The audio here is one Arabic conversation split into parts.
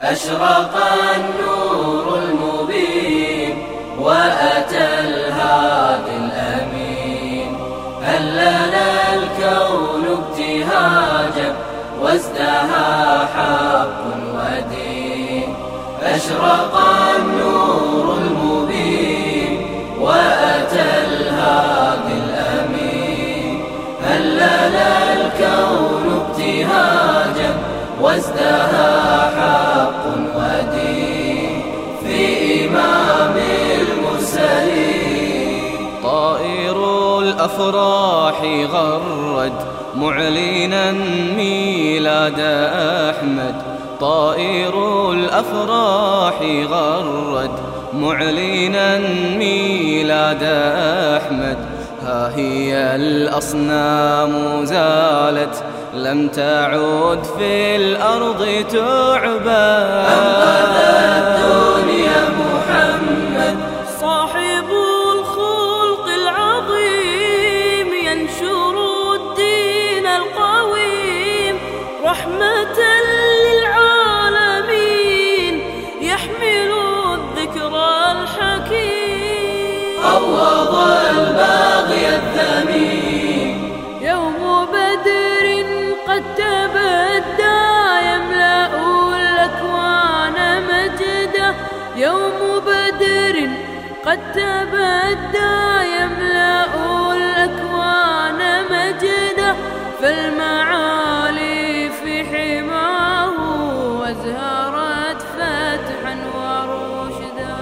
أشرق النور المبين وأتى الهادي الأمين. هلنا الكون ابتهاجا وازدهى حق ودين. أشرق وازدهى حق ودين في إمام المرسلين. طائر الأفراح غرد معلنا ميلاد أحمد. طائر الأفراح غرد معلنا ميلاد أحمد. ها هي الأصنام زالت لم تعود في الأرض تعبى أنقذ الدنيا محمد قد تبدى يملأ الأكوان مجدا. يوم بدر قد تبدى يملأ الأكوان مجدا. فالمعالي في حماه وازهرت فتحا ورشدا.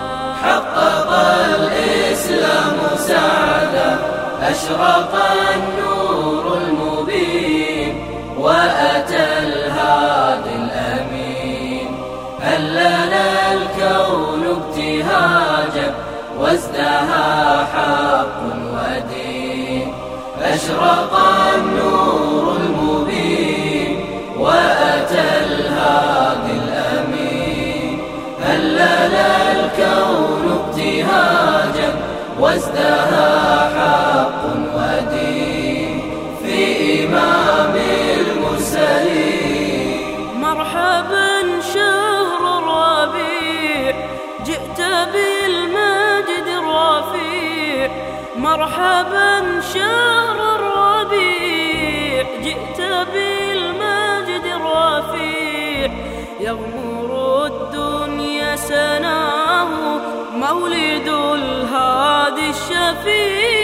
حقق الإسلام سعدا أشرق النور وازدهى حق ودين. أشرق النور المبين وأتى الهادي الأمين. هلنا الكون ابتهاجا وازدهى حق مرحبا شهر الربيع. جئت بالمجد الرفيع. يغمر الدنيا سناه. مولد الهادي الشفيع.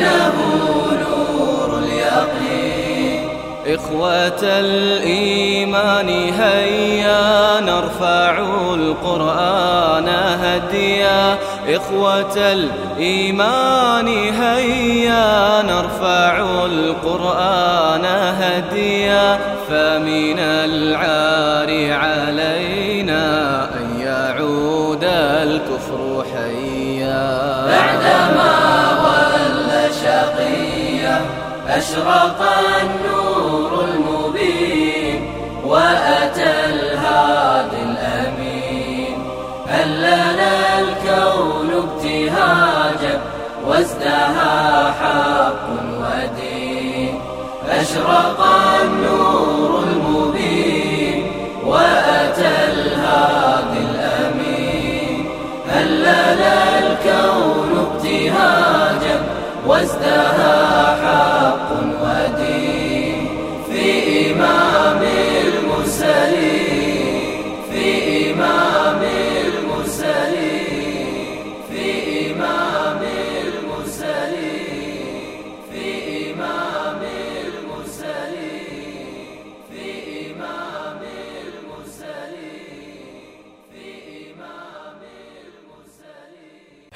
إنه نور اليقين. إخوة الإيمان هيا نرفع القرآن هديا. إخوة الإيمان هيا نرفع القرآن هديا. فمن العار علينا أن يعود الكفر حيا. بعدما أشرق النور المبين وأتى الهادي الأمين هلنا الكون ابتهاجا وازدهى حق ودين. أشرق النور المبين وأتى الهادي الأمين هلنا الكون ابتهاجا وازدهى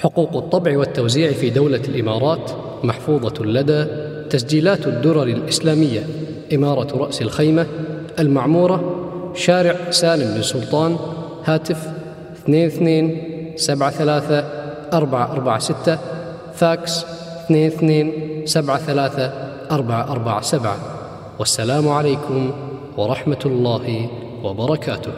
حقوق الطبع والتوزيع في دولة الإمارات محفوظة لدى تسجيلات الدرر الإسلامية. إمارة رأس الخيمة المعمورة شارع سالم بن سلطان هاتف 22 73 446 فاكس 22 73 أربعة أربعة سبعة. والسلام عليكم ورحمة الله وبركاته.